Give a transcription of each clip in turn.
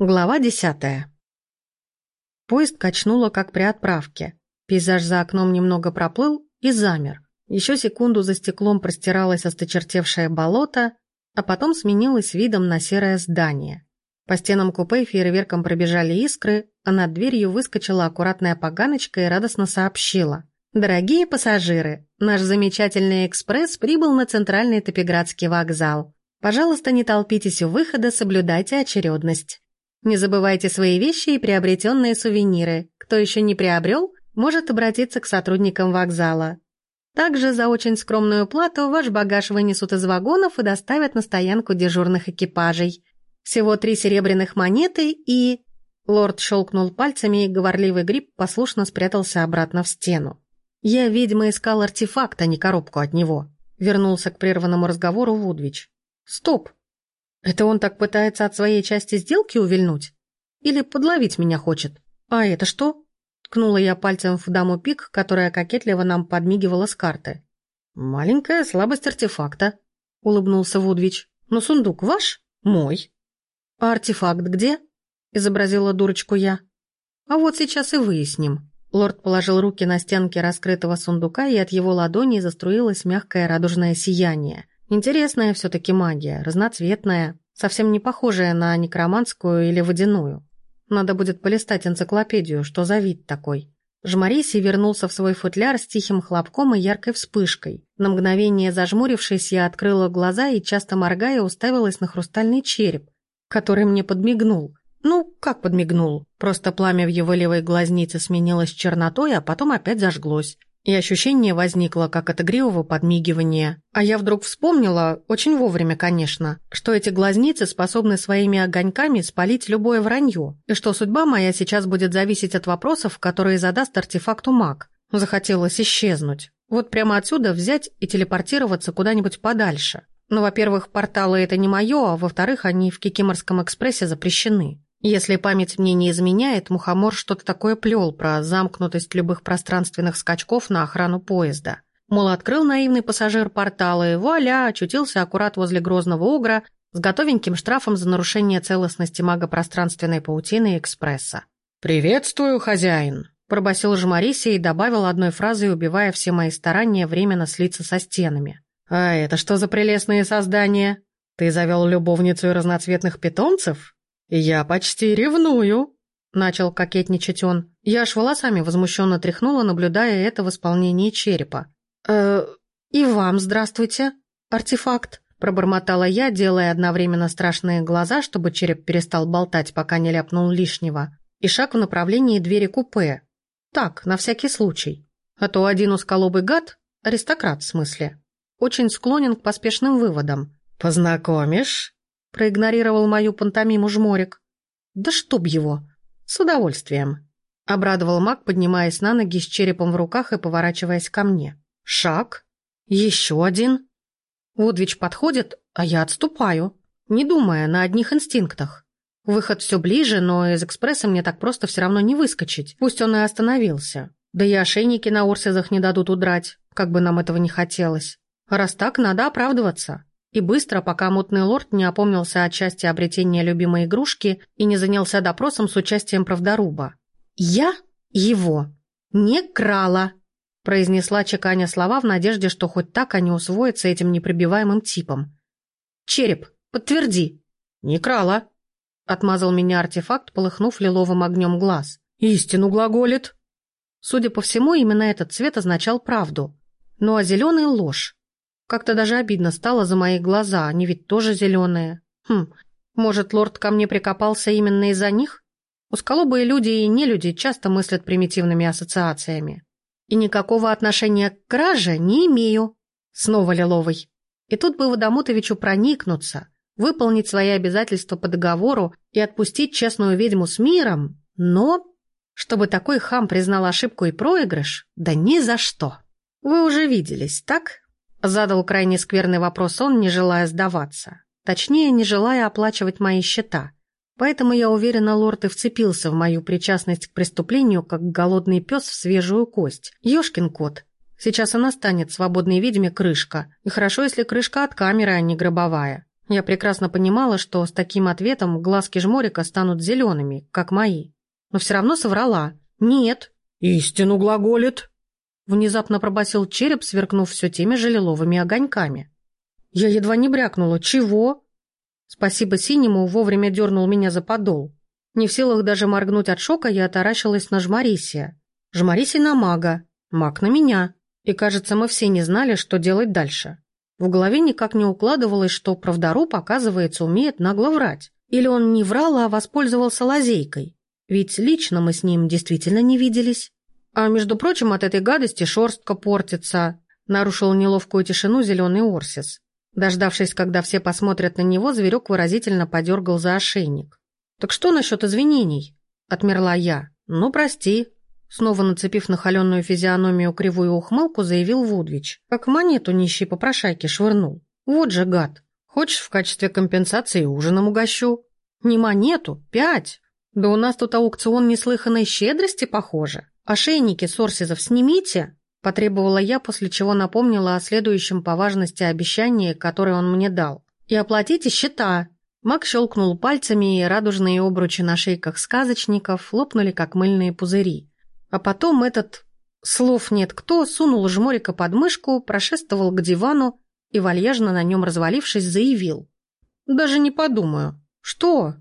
Глава десятая. Поезд качнуло, как при отправке. Пейзаж за окном немного проплыл и замер. Еще секунду за стеклом простиралось осточертевшее болото, а потом сменилось видом на серое здание. По стенам купе фейерверком пробежали искры, а над дверью выскочила аккуратная поганочка и радостно сообщила. «Дорогие пассажиры, наш замечательный экспресс прибыл на центральный Топиградский вокзал. Пожалуйста, не толпитесь у выхода, соблюдайте очередность». Не забывайте свои вещи и приобретенные сувениры. Кто еще не приобрел, может обратиться к сотрудникам вокзала. Также за очень скромную плату ваш багаж вынесут из вагонов и доставят на стоянку дежурных экипажей. Всего три серебряных монеты и... Лорд щелкнул пальцами, и говорливый гриб послушно спрятался обратно в стену. Я, видимо, искал артефакт, а не коробку от него. Вернулся к прерванному разговору Вудвич. Стоп, это он так пытается от своей части сделки увильнуть? Или подловить меня хочет? А это что? Ткнула я пальцем в даму пик, которая кокетливо нам подмигивала с карты. Маленькая слабость артефакта, улыбнулся Вудвич. Но сундук ваш? Мой. А артефакт где? Изобразила дурочку я. А вот сейчас и выясним. Лорд положил руки на стенки раскрытого сундука, и от его ладони заструилось мягкое радужное сияние. Интересная все-таки магия, разноцветная, совсем не похожая на некроманскую или водяную. Надо будет полистать энциклопедию, что за вид такой. Жмарисий вернулся в свой футляр с тихим хлопком и яркой вспышкой. На мгновение зажмурившись, я открыла глаза и, часто моргая, уставилась на хрустальный череп, который мне подмигнул. Ну, как подмигнул? Просто пламя в его левой глазнице сменилось чернотой, а потом опять зажглось. И ощущение возникло, как от игривого подмигивания. А я вдруг вспомнила, очень вовремя, конечно, что эти глазницы способны своими огоньками спалить любое вранье, и что судьба моя сейчас будет зависеть от вопросов, которые задаст артефакту маг. Захотелось исчезнуть. Вот прямо отсюда взять и телепортироваться куда-нибудь подальше. Ну, во-первых, порталы это не мое, а во-вторых, они в Кикиморском экспрессе запрещены. Если память мне не изменяет, Мухомор что-то такое плел про замкнутость любых пространственных скачков на охрану поезда. Мол, открыл наивный пассажир порталы, и вуаля, очутился аккурат возле грозного угра с готовеньким штрафом за нарушение целостности магопространственной паутины экспресса. «Приветствую, хозяин!» – пробасил Жмариси и добавил одной фразой, убивая все мои старания временно слиться со стенами. «А это что за прелестные создания? Ты завел любовницу и разноцветных питомцев?» «Я почти ревную», — начал кокетничать он. Я аж волосами возмущенно тряхнула, наблюдая это в исполнении черепа. «Э, и вам здравствуйте, артефакт», — пробормотала я, делая одновременно страшные глаза, чтобы череп перестал болтать, пока не ляпнул лишнего, и шаг в направлении двери купе. Так, на всякий случай. А то один усколобый гад, аристократ в смысле, очень склонен к поспешным выводам. «Познакомишь?» Проигнорировал мою пантомиму жморик. Да чтоб его! С удовольствием. Обрадовал маг, поднимаясь на ноги с черепом в руках и поворачиваясь ко мне. Шаг. Еще один. Вудвич подходит, а я отступаю, не думая на одних инстинктах. Выход все ближе, но из экспресса мне так просто все равно не выскочить. Пусть он и остановился. Да и ошейники на Орсезах не дадут удрать, как бы нам этого не хотелось. раз так, надо оправдываться. И быстро, пока мутный лорд не опомнился от части обретения любимой игрушки и не занялся допросом с участием правдоруба. «Я его не крала», — произнесла чеканя слова в надежде, что хоть так они усвоятся этим непробиваемым типом. «Череп, подтверди». «Не крала», — отмазал меня артефакт, полыхнув лиловым огнем глаз. «Истину глаголит». Судя по всему, именно этот цвет означал правду. Ну а зеленый — ложь. Как-то даже обидно стало за мои глаза, они ведь тоже зеленые. Хм, может, лорд ко мне прикопался именно из-за них? Усколобые люди и нелюди часто мыслят примитивными ассоциациями. И никакого отношения к краже не имею. Снова Лиловый. И тут бы Водомутовичу проникнуться, выполнить свои обязательства по договору и отпустить честную ведьму с миром, но... Чтобы такой хам признал ошибку и проигрыш, да ни за что. Вы уже виделись, так? Задал крайне скверный вопрос он, не желая сдаваться. Точнее, не желая оплачивать мои счета. Поэтому я уверена, лорд и вцепился в мою причастность к преступлению, как голодный пес в свежую кость. Ёшкин кот. Сейчас она станет свободной ведьме крышка. И хорошо, если крышка от камеры, а не гробовая. Я прекрасно понимала, что с таким ответом глазки жморика станут зелеными, как мои. Но все равно соврала. «Нет». «Истину глаголит», — внезапно пробасил череп, сверкнув все теми же лиловыми огоньками. Я едва не брякнула. «Чего?» Спасибо синему вовремя дернул меня за подол. Не в силах даже моргнуть от шока, я таращилась на Жмарисия. Жмарисий на мага, маг на меня. И, кажется, мы все не знали, что делать дальше. В голове никак не укладывалось, что правдоруб, оказывается, умеет нагло врать. Или он не врал, а воспользовался лазейкой. Ведь лично мы с ним действительно не виделись. А между прочим, от этой гадости шорстка портится. Нарушил неловкую тишину зеленый Орсис. Дождавшись, когда все посмотрят на него, зверек выразительно подергал за ошейник. «Так что насчет извинений?» — отмерла я. «Ну, прости». Снова нацепив на холеную физиономию кривую ухмылку, заявил Вудвич. Как монету нищий попрошайки швырнул. «Вот же гад! Хочешь, в качестве компенсации ужином угощу?» «Не монету, пять!» «Да у нас тут аукцион неслыханной щедрости, похоже. Ошейники сорсизов снимите!» Потребовала я, после чего напомнила о следующем по важности обещании, которое он мне дал. «И оплатите счета!» Мак щелкнул пальцами, и радужные обручи на шейках сказочников лопнули, как мыльные пузыри. А потом этот, слов нет кто, сунул жморика под мышку, прошествовал к дивану и, вальяжно на нем развалившись, заявил. «Даже не подумаю». «Что?»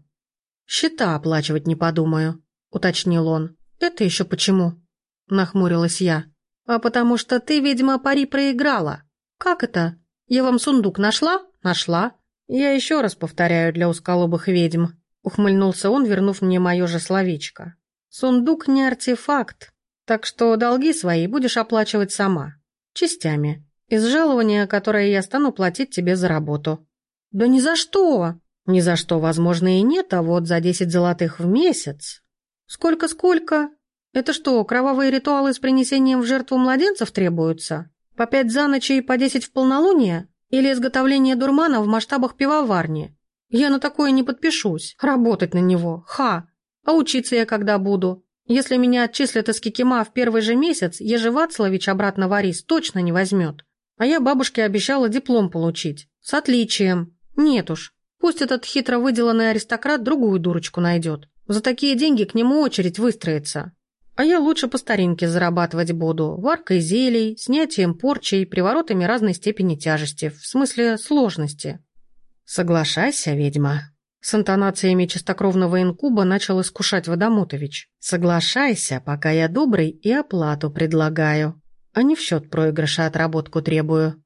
«Счета оплачивать не подумаю», — уточнил он. «Это еще почему?» — нахмурилась я. «А потому что ты, видимо, пари проиграла». «Как это? Я вам сундук нашла?» «Нашла. «Я еще раз повторяю для усколобых ведьм», — ухмыльнулся он, вернув мне мое же словечко. «Сундук не артефакт, так что долги свои будешь оплачивать сама. Частями. Из жалования, которое я стану платить тебе за работу». «Да ни за что!» «Ни за что, возможно, и нет, а вот за десять золотых в месяц». «Сколько-сколько? Это что, кровавые ритуалы с принесением в жертву младенцев требуются? По пять за ночь и по десять в полнолуние?» Или изготовление дурмана в масштабах пивоварни. Я на такое не подпишусь. Работать на него. Ха. А учиться я когда буду? Если меня отчислят из Кикима в первый же месяц, Ежевацлович обратно в Арис точно не возьмет. А я бабушке обещала диплом получить. С отличием. Нет уж. Пусть этот хитро выделанный аристократ другую дурочку найдет. За такие деньги к нему очередь выстроится. А я лучше по старинке зарабатывать буду, варкой зелий, снятием порчи приворотами разной степени тяжести, в смысле сложности. Соглашайся, ведьма. С интонациями чистокровного инкуба начал искушать Водомотович. Соглашайся, пока я добрый и оплату предлагаю, а не в счет проигрыша отработку требую.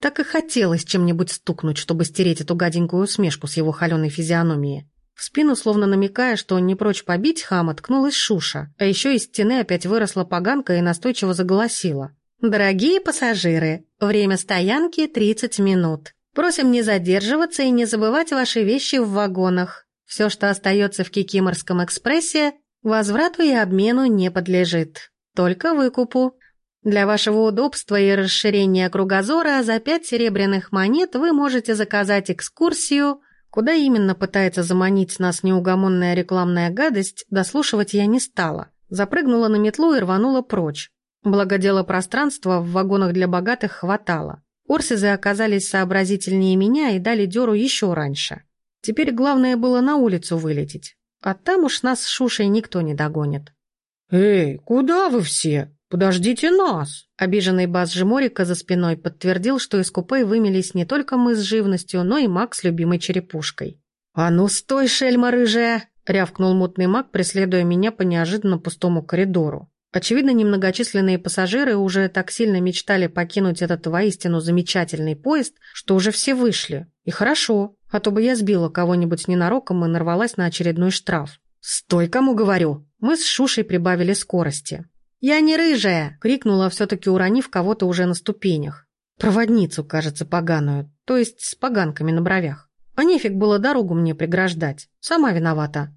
Так и хотелось чем-нибудь стукнуть, чтобы стереть эту гаденькую усмешку с его холеной физиономии. В спину, словно намекая, что он не прочь побить хама, ткнулась Шуша, а еще из стены опять выросла поганка и настойчиво заголосила. «Дорогие пассажиры, время стоянки 30 минут. Просим не задерживаться и не забывать ваши вещи в вагонах. Все, что остается в Кикиморском экспрессе, возврату и обмену не подлежит. Только выкупу. Для вашего удобства и расширения кругозора за пять серебряных монет вы можете заказать экскурсию Куда именно пытается заманить нас неугомонная рекламная гадость, дослушивать я не стала. Запрыгнула на метлу и рванула прочь. Благо дела пространства в вагонах для богатых хватало. Орсизы оказались сообразительнее меня и дали дёру еще раньше. Теперь главное было на улицу вылететь. А там уж нас с Шушей никто не догонит. «Эй, куда вы все? Подождите нас!» Обиженный бас Жеморика за спиной подтвердил, что из купе вымелись не только мы с живностью, но и маг с любимой черепушкой. «А ну стой, шельма рыжая!» — рявкнул мутный маг, преследуя меня по неожиданно пустому коридору. Очевидно, немногочисленные пассажиры уже так сильно мечтали покинуть этот воистину замечательный поезд, что уже все вышли. И хорошо, а то бы я сбила кого-нибудь ненароком и нарвалась на очередной штраф. «Стой, кому говорю!» Мы с Шушей прибавили скорости. «Я не рыжая!» — крикнула, все-таки уронив кого-то уже на ступенях. Проводницу, кажется, поганую, то есть с поганками на бровях. А нефиг было дорогу мне преграждать. Сама виновата.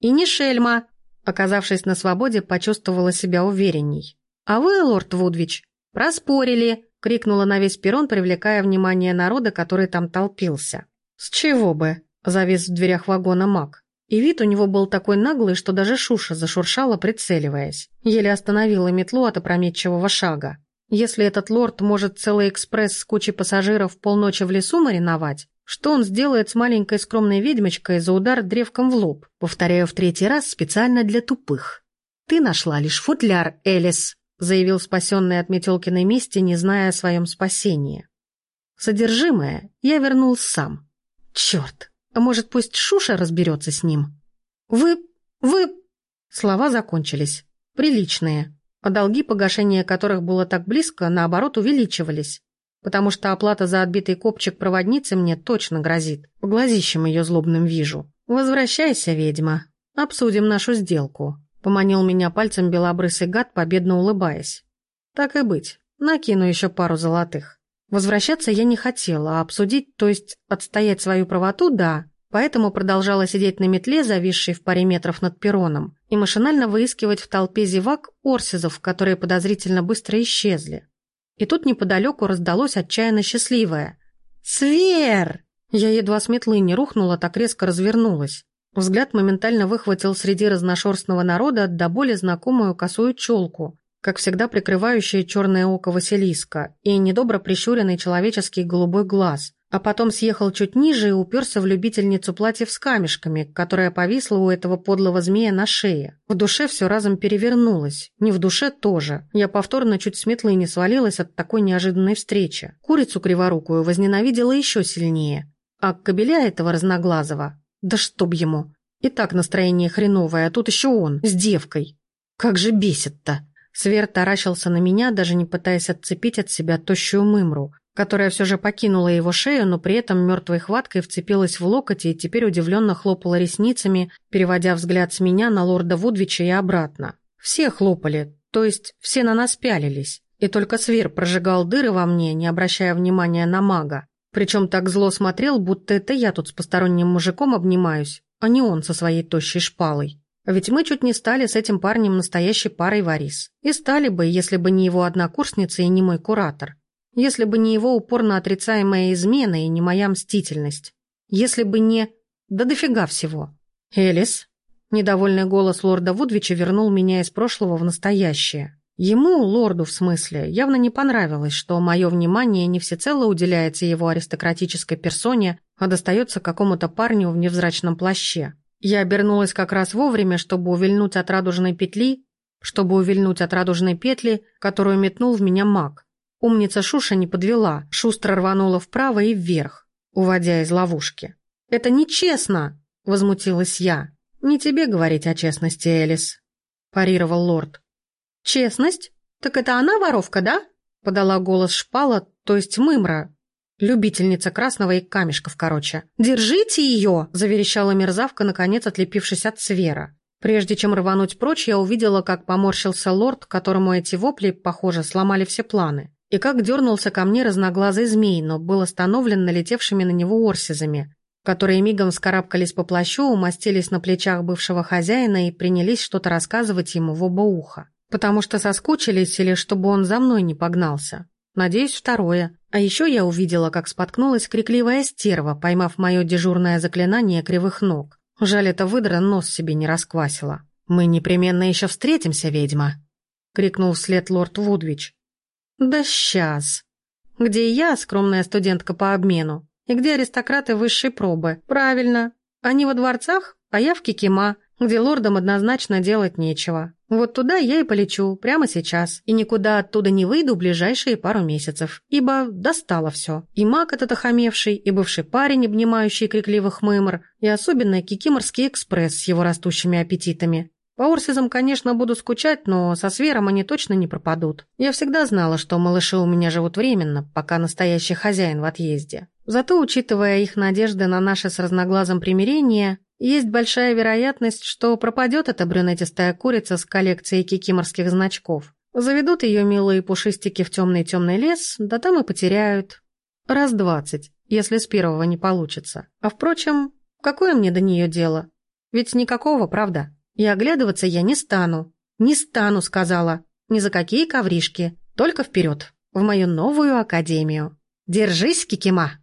И не шельма. Оказавшись на свободе, почувствовала себя уверенней. «А вы, лорд Вудвич, проспорили!» — крикнула на весь перрон, привлекая внимание народа, который там толпился. «С чего бы?» — завис в дверях вагона маг. И вид у него был такой наглый, что даже Шуша зашуршала, прицеливаясь. Еле остановила метлу от опрометчивого шага. Если этот лорд может целый экспресс с кучей пассажиров полночи в лесу мариновать, Что он сделает с маленькой скромной ведьмочкой за удар древком в лоб? Повторяю в третий раз специально для тупых. «Ты нашла лишь футляр, Элис», заявил спасенный от Метелкиной мести, не зная о своем спасении. Содержимое я вернул сам. Черт, может, пусть Шуша разберется с ним? Вы... вы... Слова закончились. Приличные. А долги, погашения которых было так близко, наоборот, увеличивались. Потому что оплата за отбитый копчик проводницы мне точно грозит. По глазищам ее злобным вижу. «Возвращайся, ведьма. Обсудим нашу сделку». Поманил меня пальцем белобрысый гад, победно улыбаясь. Так и быть, накину еще пару золотых. Возвращаться я не хотела, а обсудить, то есть отстоять свою правоту, да. Поэтому продолжала сидеть на метле, зависшей в паре метров над перроном, и машинально выискивать в толпе зевак орсизов, которые подозрительно быстро исчезли. И тут неподалеку раздалось отчаянно счастливое. «Свер!» Я едва с метлы не рухнула, так резко развернулась. Взгляд моментально выхватил среди разношерстного народа до боли знакомую косую челку, как всегда прикрывающее черное око Василиска, и недобро прищуренный человеческий голубой глаз, а потом съехал чуть ниже и уперся в любительницу платьев с камешками, которая повисла у этого подлого змея на шее. В душе все разом перевернулось. Не в душе тоже. Я повторно чуть с метлы не свалилась от такой неожиданной встречи. Курицу криворукую возненавидела еще сильнее. А кобеля этого разноглазого да чтоб ему. И так настроение хреновое, а тут еще он, с девкой. Как же бесит-то. Свер таращился на меня, даже не пытаясь отцепить от себя тощую мымру, которая все же покинула его шею, но при этом мертвой хваткой вцепилась в локоть и теперь удивленно хлопала ресницами, переводя взгляд с меня на лорда Вудвича и обратно. Все хлопали, то есть все на нас пялились. И только Свер прожигал дыры во мне, не обращая внимания на мага. Причем так зло смотрел, будто это я тут с посторонним мужиком обнимаюсь, а не он со своей тощей шпалой. Ведь мы чуть не стали с этим парнем настоящей парой Варис. И стали бы, если бы не его однокурсница и не мой куратор. Если бы не его упорно отрицаемая измена и не моя мстительность. Если бы не... Да дофига всего. Элис. Недовольный голос лорда Вудвича вернул меня из прошлого в настоящее. Ему, лорду в смысле, явно не понравилось, что мое внимание не всецело уделяется его аристократической персоне, а достается какому-то парню в невзрачном плаще. Я обернулась как раз вовремя, чтобы увильнуть от радужной петли, чтобы увильнуть от радужной петли, которую метнул в меня маг. Умница Шуша не подвела, шустро рванула вправо и вверх, уводя из ловушки. «Это нечестно!» — возмутилась я. «Не тебе говорить о честности, Элис», — парировал лорд. «Честность? Так это она воровка, да?» Подала голос шпала, то есть мымра. Любительница красного и камешков, короче. «Держите ее!» – заверещала мерзавка, наконец отлепившись от свера. Прежде чем рвануть прочь, я увидела, как поморщился лорд, которому эти вопли, похоже, сломали все планы. И как дернулся ко мне разноглазый змей, но был остановлен налетевшими на него орсизами, которые мигом скарабкались по плащу, умостились на плечах бывшего хозяина и принялись что-то рассказывать ему в оба уха. Потому что соскучились или чтобы он за мной не погнался. Надеюсь, второе. А еще я увидела, как споткнулась крикливая стерва, поймав мое дежурное заклинание кривых ног. Жаль, эта выдра нос себе не расквасила. «Мы непременно еще встретимся, ведьма!» — крикнул вслед лорд Вудвич. «Да сейчас!» «Где я, скромная студентка по обмену? И где аристократы высшей пробы? Правильно. Они во дворцах, а я в Кикима, где лордам однозначно делать нечего. Вот туда я и полечу, прямо сейчас, и никуда оттуда не выйду ближайшие пару месяцев, ибо достало все. И маг этот охамевший, и бывший парень, обнимающий крикливых мымр, и особенно Кикиморский экспресс с его растущими аппетитами. По Орсизам, конечно, буду скучать, но со Свером они точно не пропадут. Я всегда знала, что малыши у меня живут временно, пока настоящий хозяин в отъезде. Зато, учитывая их надежды на наше с разноглазом примирение, есть большая вероятность, что пропадет эта брюнетистая курица с коллекцией кикиморских значков. Заведут ее милые пушистики в темный-темный лес, да там и потеряют. Раз двадцать, если с первого не получится. А впрочем, какое мне до нее дело? Ведь никакого, правда? И оглядываться я не стану. Не стану, сказала. Ни за какие ковришки. Только вперед. В мою новую академию. Держись, Кикима!